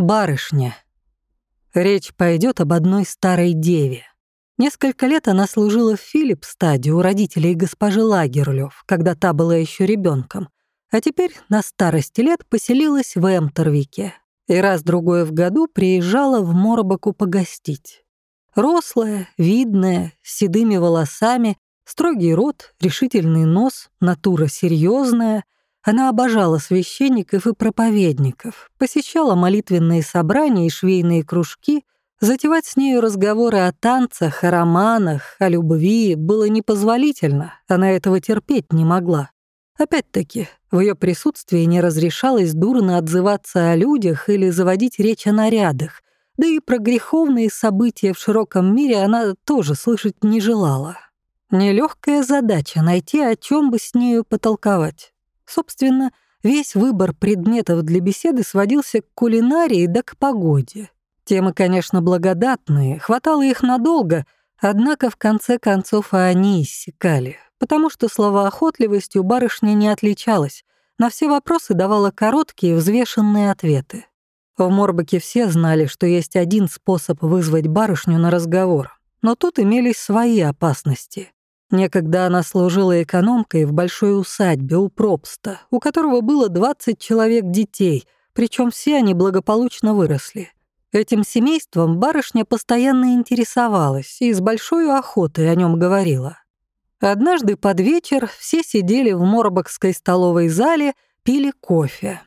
Барышня. Речь пойдет об одной старой деве. Несколько лет она служила в Филипстаде у родителей госпожи Лагерлёв, когда та была еще ребенком, а теперь на старости лет поселилась в Эмтервике и раз-другой в году приезжала в Моробаку погостить. Рослая, видная, с седыми волосами, строгий рот, решительный нос, натура серьезная — она обожала священников и проповедников, посещала молитвенные собрания и швейные кружки, затевать с нею разговоры о танцах, о романах, о любви было непозволительно, она этого терпеть не могла. Опять-таки, в ее присутствии не разрешалось дурно отзываться о людях или заводить речь о нарядах, да и про греховные события в широком мире она тоже слышать не желала. Нелегкая задача найти, о чем бы с нею потолковать. Собственно, весь выбор предметов для беседы сводился к кулинарии да к погоде. Темы, конечно, благодатные, хватало их надолго, однако в конце концов и они иссякали, потому что словоохотливостью барышня не отличалась, на все вопросы давала короткие, взвешенные ответы. В Морбаке все знали, что есть один способ вызвать барышню на разговор, но тут имелись свои опасности. Некогда она служила экономкой в большой усадьбе у Пробста, у которого было 20 человек детей, причем все они благополучно выросли. Этим семейством барышня постоянно интересовалась и с большой охотой о нем говорила. Однажды под вечер все сидели в Морбокской столовой зале, пили кофе.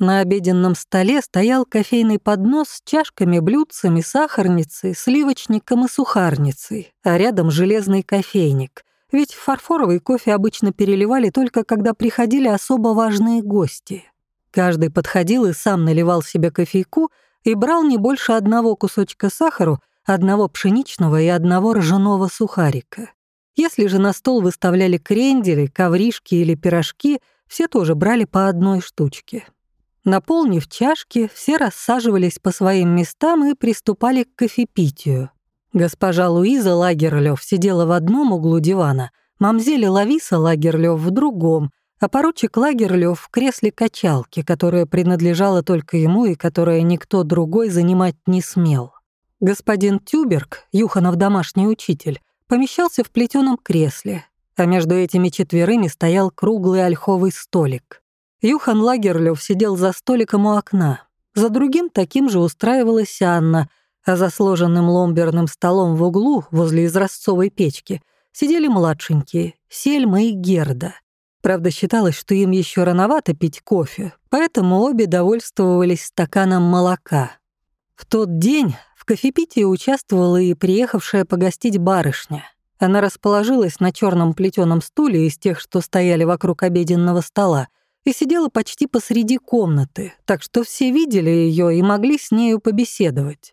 На обеденном столе стоял кофейный поднос с чашками, блюдцами, сахарницей, сливочником и сухарницей, а рядом железный кофейник, ведь фарфоровый кофе обычно переливали только когда приходили особо важные гости. Каждый подходил и сам наливал себе кофейку и брал не больше одного кусочка сахару, одного пшеничного и одного ржаного сухарика. Если же на стол выставляли крендели, ковришки или пирожки, все тоже брали по одной штучке. Наполнив чашки, все рассаживались по своим местам и приступали к кофепитию. Госпожа Луиза Лагерлёв сидела в одном углу дивана, мамзеля Лависа Лагерлёв в другом, а поручик Лагерлёв в кресле качалки, которое принадлежало только ему и которое никто другой занимать не смел. Господин Тюберг, Юханов домашний учитель, помещался в плетеном кресле, а между этими четверыми стоял круглый ольховый столик. Юхан Лагерлёв сидел за столиком у окна. За другим таким же устраивалась Анна, а за сложенным ломберным столом в углу возле изразцовой печки сидели младшенькие — Сельма и Герда. Правда, считалось, что им еще рановато пить кофе, поэтому обе довольствовались стаканом молока. В тот день в кофепитии участвовала и приехавшая погостить барышня. Она расположилась на черном плетеном стуле из тех, что стояли вокруг обеденного стола, и сидела почти посреди комнаты, так что все видели ее и могли с нею побеседовать.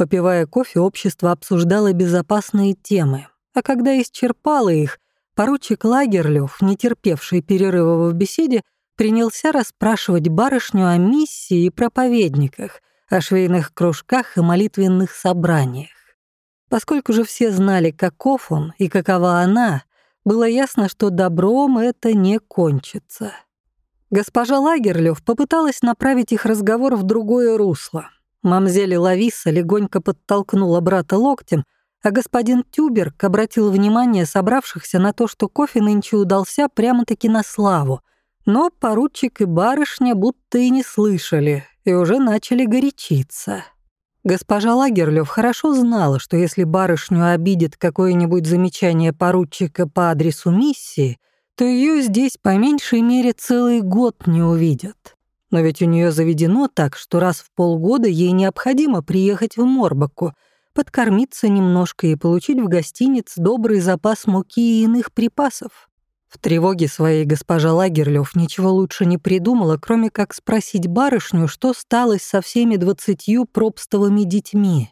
Попивая кофе, общество обсуждало безопасные темы, а когда исчерпало их, поручик Лагерлёв, не терпевший перерыва в беседе, принялся расспрашивать барышню о миссии и проповедниках, о швейных кружках и молитвенных собраниях. Поскольку же все знали, каков он и какова она, было ясно, что добром это не кончится. Госпожа Лагерлёв попыталась направить их разговор в другое русло — Мамзели Лависа легонько подтолкнула брата локтем, а господин Тюберг обратил внимание собравшихся на то, что кофе нынче удался прямо-таки на славу. Но поручик и барышня будто и не слышали, и уже начали горячиться. Госпожа Лагерлёв хорошо знала, что если барышню обидит какое-нибудь замечание поручика по адресу миссии, то ее здесь по меньшей мере целый год не увидят. Но ведь у нее заведено так, что раз в полгода ей необходимо приехать в Морбаку, подкормиться немножко и получить в гостиниц добрый запас муки и иных припасов. В тревоге своей госпожа Лагерлёв ничего лучше не придумала, кроме как спросить барышню, что стало со всеми двадцатью пробстовыми детьми.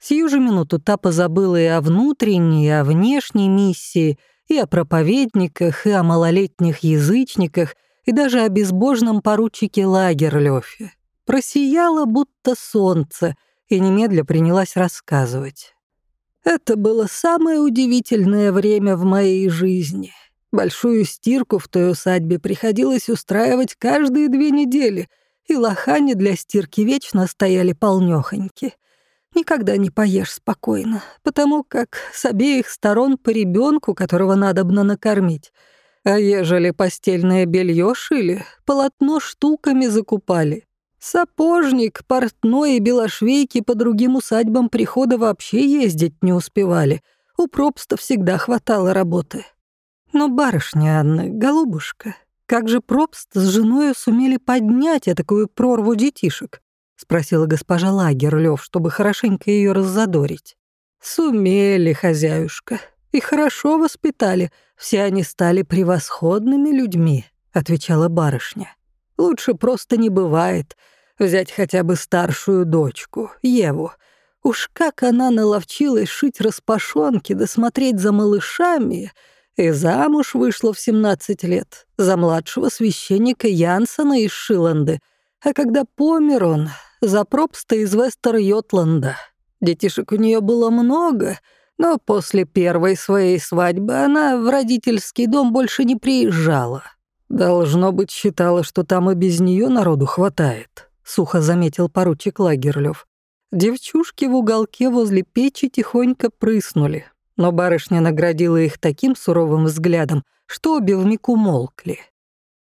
Сию же минуту та позабыла и о внутренней, и о внешней миссии, и о проповедниках, и о малолетних язычниках — и даже о безбожном поручике Лагерлёфе. Просияло, будто солнце, и немедля принялась рассказывать. Это было самое удивительное время в моей жизни. Большую стирку в той усадьбе приходилось устраивать каждые две недели, и лохани для стирки вечно стояли полнёхоньки. Никогда не поешь спокойно, потому как с обеих сторон по ребенку, которого надобно накормить. А ежели постельное белье шили, полотно штуками закупали. Сапожник, портной и белошвейки по другим усадьбам прихода вообще ездить не успевали. У пропста всегда хватало работы. Но барышня Анна, голубушка, как же пропст с женой сумели поднять такую прорву детишек? — спросила госпожа Лагерлёв, чтобы хорошенько ее раззадорить. «Сумели, хозяюшка, и хорошо воспитали. Все они стали превосходными людьми», — отвечала барышня. «Лучше просто не бывает. Взять хотя бы старшую дочку, Еву. Уж как она наловчилась шить распашонки да смотреть за малышами, и замуж вышла в 17 лет за младшего священника Янсона из Шиланды. А когда помер он, за пропста из Вестер-Йотланда. Детишек у нее было много, но после первой своей свадьбы она в родительский дом больше не приезжала. Должно быть, считала, что там и без нее народу хватает, сухо заметил поручик Лагерлёв. Девчушки в уголке возле печи тихонько прыснули, но барышня наградила их таким суровым взглядом, что обе вмиг умолкли.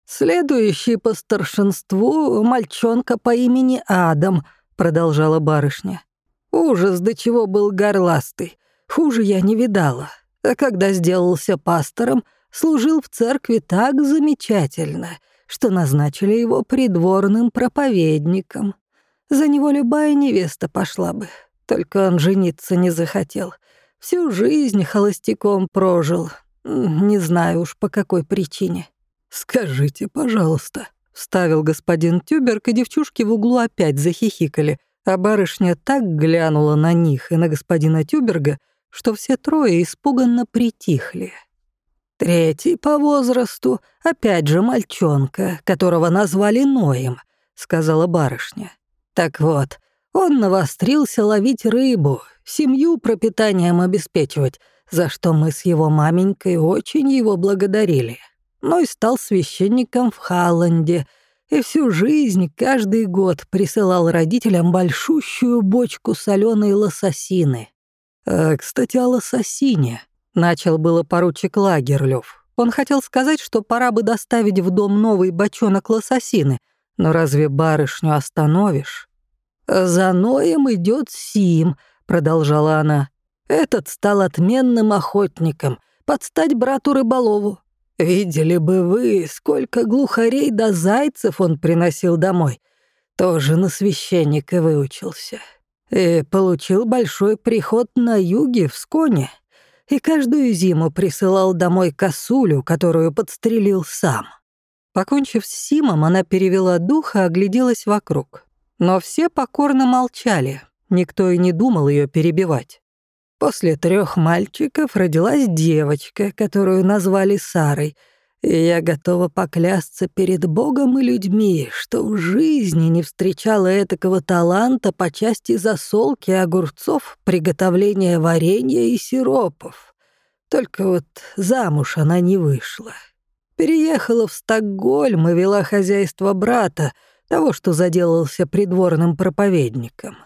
«Следующий по старшинству мальчонка по имени Адам», — продолжала барышня. «Ужас, до чего был горластый. Хуже я не видала. А когда сделался пастором, служил в церкви так замечательно, что назначили его придворным проповедником. За него любая невеста пошла бы, только он жениться не захотел. Всю жизнь холостяком прожил, не знаю уж по какой причине. «Скажите, пожалуйста», — вставил господин Тюберг, и девчушки в углу опять захихикали, а барышня так глянула на них и на господина Тюберга, что все трое испуганно притихли. «Третий по возрасту, опять же мальчонка, которого назвали Ноем», — сказала барышня. «Так вот, он навострился ловить рыбу, семью пропитанием обеспечивать, за что мы с его маменькой очень его благодарили» но и стал священником в Халланде, и всю жизнь, каждый год присылал родителям большущую бочку соленой лососины. «А, кстати, о лососине», — начал было поручик Лагерлёв. Он хотел сказать, что пора бы доставить в дом новый бочонок лососины, но разве барышню остановишь? «За Ноем идет Сим», — продолжала она. «Этот стал отменным охотником, под стать брату Рыболову. Видели бы вы, сколько глухарей да зайцев он приносил домой. Тоже на священника выучился. И получил большой приход на юге, в Сконе. И каждую зиму присылал домой косулю, которую подстрелил сам. Покончив с Симом, она перевела дух и огляделась вокруг. Но все покорно молчали, никто и не думал ее перебивать. После трех мальчиков родилась девочка, которую назвали Сарой, и я готова поклясться перед Богом и людьми, что в жизни не встречала этакого таланта по части засолки огурцов, приготовления варенья и сиропов. Только вот замуж она не вышла. Переехала в Стокгольм и вела хозяйство брата, того, что заделался придворным проповедником.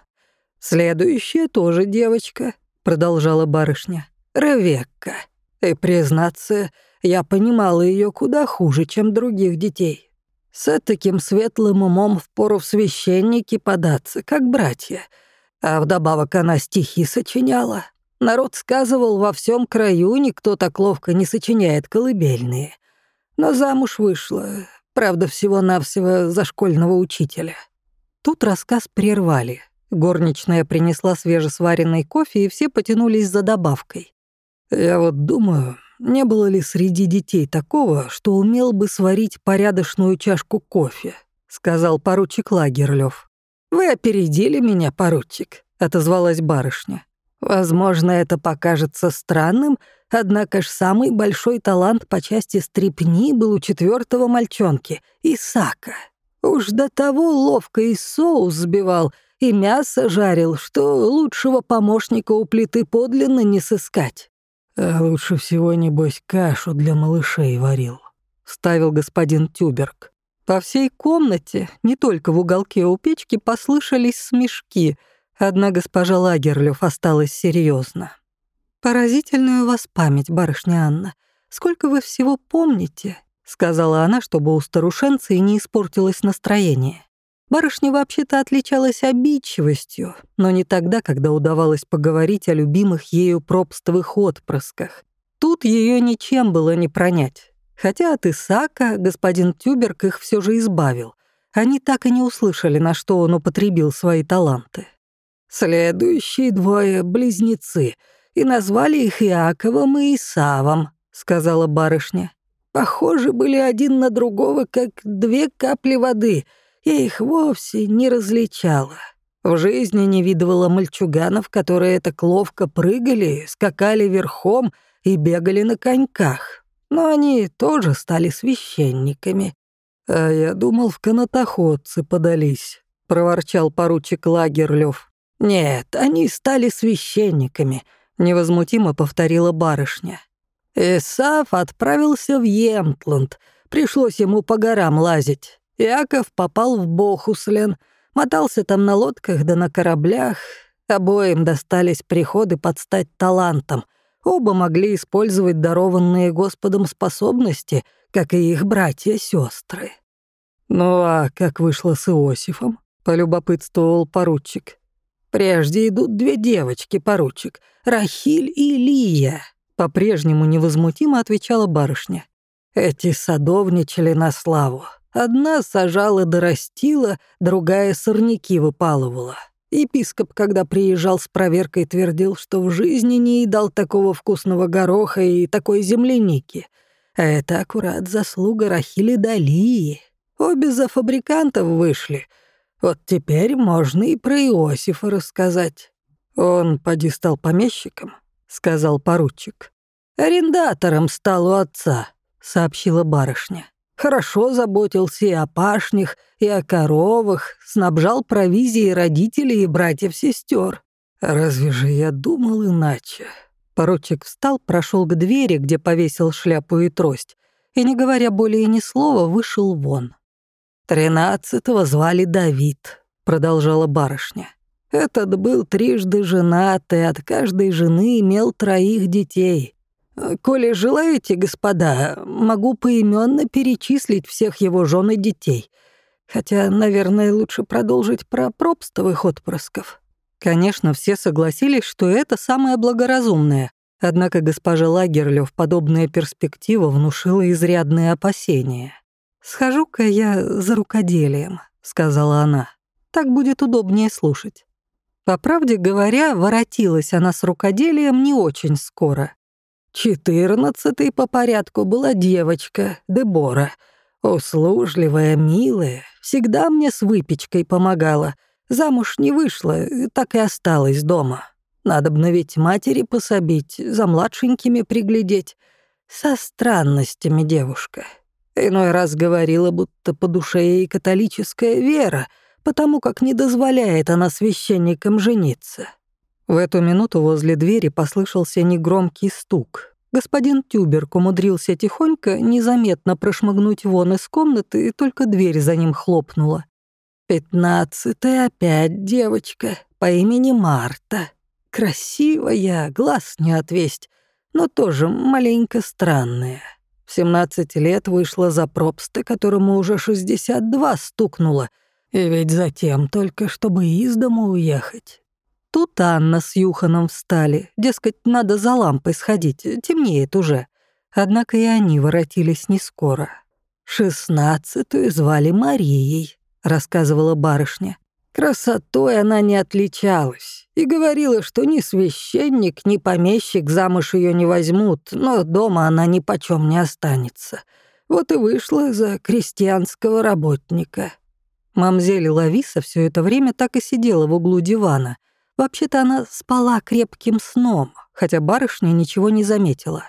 Следующая тоже девочка — продолжала барышня. «Ревекка. И, признаться, я понимала ее куда хуже, чем других детей. С таким светлым умом впору в священники податься, как братья. А вдобавок она стихи сочиняла. Народ сказывал, во всем краю никто так ловко не сочиняет колыбельные. Но замуж вышла, правда, всего-навсего за школьного учителя». Тут рассказ прервали. Горничная принесла свежесваренный кофе, и все потянулись за добавкой. «Я вот думаю, не было ли среди детей такого, что умел бы сварить порядочную чашку кофе?» — сказал поручик Лагерлёв. «Вы опередили меня, поручик», — отозвалась барышня. «Возможно, это покажется странным, однако ж самый большой талант по части стрипни был у четвертого мальчонки, Исака. Уж до того ловко и соус сбивал, и мясо жарил, что лучшего помощника у плиты подлинно не сыскать. А лучше всего, небось, кашу для малышей варил, — ставил господин Тюберг. По всей комнате, не только в уголке у печки, послышались смешки. Одна госпожа Лагерлёв осталась серьезно. «Поразительная у вас память, барышня Анна. Сколько вы всего помните?» — сказала она, чтобы у старушенцы не испортилось настроение. Барышня вообще-то отличалась обидчивостью, но не тогда, когда удавалось поговорить о любимых ею пробстовых отпрысках. Тут ее ничем было не пронять. Хотя от Исака господин Тюберг их все же избавил. Они так и не услышали, на что он употребил свои таланты. «Следующие двое — близнецы, и назвали их Иаковом и Исавом», — сказала барышня. «Похожи были один на другого, как две капли воды. Я их вовсе не различала. В жизни не видывала мальчуганов, которые так ловко прыгали, скакали верхом и бегали на коньках но они тоже стали священниками. А я думал, в канатоходцы подались, проворчал поручик Лагерлёв. Нет, они стали священниками, невозмутимо повторила барышня. Исаф отправился в Емтланд. Пришлось ему по горам лазить. Яков попал в Бохуслен, мотался там на лодках да на кораблях. Обоим достались приходы под стать талантом — Оба могли использовать дарованные Господом способности, как и их братья-сестры. «Ну а как вышло с Иосифом?» — полюбопытствовал поручик. «Прежде идут две девочки, поручик, Рахиль и Лия», — по-прежнему невозмутимо отвечала барышня. «Эти садовничали на славу. Одна сажала да растила, другая сорняки выпалывала. Епископ, когда приезжал с проверкой, твердил, что в жизни не едал такого вкусного гороха и такой земляники. А это аккурат заслуга Рахили Далии. Обе за фабрикантов вышли. Вот теперь можно и про Иосифа рассказать. Он поди стал помещиком, сказал поручик. Арендатором стал у отца, сообщила барышня. Хорошо заботился и о пашнях, и о коровах, снабжал провизией родителей и братьев-сестер. Разве же я думал иначе? Поручик встал, прошел к двери, где повесил шляпу и трость, и, не говоря более ни слова, вышел вон. «Тринадцатого звали Давид», — продолжала барышня. «Этот был трижды женат и от каждой жены имел троих детей. Коли желаете, господа, могу поименно перечислить всех его жен и детей. Хотя, наверное, лучше продолжить про пробстовых отпрысков». Конечно, все согласились, что это самое благоразумное. Однако госпожа Лагерлёв подобная перспектива внушила изрядные опасения. «Схожу-ка я за рукоделием», — сказала она. «Так будет удобнее слушать». По правде говоря, воротилась она с рукоделием не очень скоро. Четырнадцатой по порядку была девочка, Дебора. Услужливая, милая, всегда мне с выпечкой помогала. Замуж не вышла, так и осталась дома. Надо бы ведь матери пособить, за младшенькими приглядеть. Со странностями девушка. Иной раз говорила, будто по душе ей католическая вера, потому как не дозволяет она священникам жениться. В эту минуту возле двери послышался негромкий стук. Господин Тюберг умудрился тихонько, незаметно прошмыгнуть вон из комнаты, и только дверь за ним хлопнула. «Пятнадцатая опять девочка по имени Марта. Красивая, глаз не отвесть, но тоже маленько странная. В 17 лет вышла за пробста, которому уже 62 стукнуло, и ведь затем только, чтобы из дома уехать. Тут Анна с Юханом встали, дескать, надо за лампой сходить, темнеет уже. Однако и они воротились не скоро. «Шестнадцатую звали Марией», — рассказывала барышня. Красотой она не отличалась и говорила, что ни священник, ни помещик замуж ее не возьмут, но дома она ни почем не останется. Вот и вышла за крестьянского работника. Мамзель Лависа все это время так и сидела в углу дивана, Вообще-то она спала крепким сном, хотя барышня ничего не заметила.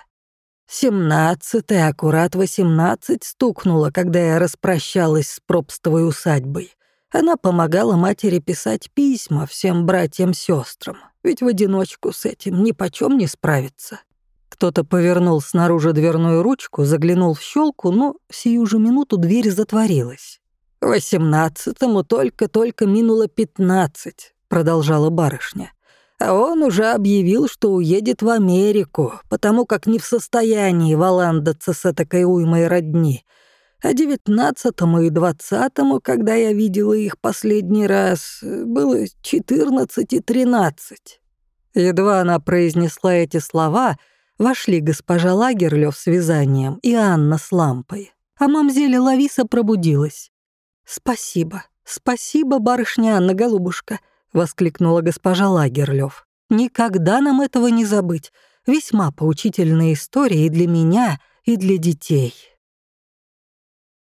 Семнадцатый, аккурат восемнадцать стукнуло, когда я распрощалась с пробстовой усадьбой. Она помогала матери писать письма всем братьям-сестрам, ведь в одиночку с этим ни почем не справиться. Кто-то повернул снаружи дверную ручку, заглянул в щелку, но сию же минуту дверь затворилась. «Восемнадцатому только-только минуло пятнадцать», — продолжала барышня. «А он уже объявил, что уедет в Америку, потому как не в состоянии валандаться с этакой уймой родни. А девятнадцатому и двадцатому, когда я видела их последний раз, было четырнадцать и тринадцать». Едва она произнесла эти слова, вошли госпожа Лагерлёв с вязанием и Анна с лампой. А мамзеля Лависа пробудилась. «Спасибо, спасибо, барышня Анна, голубушка», — воскликнула госпожа Лагерлёв. «Никогда нам этого не забыть. Весьма поучительная история и для меня, и для детей».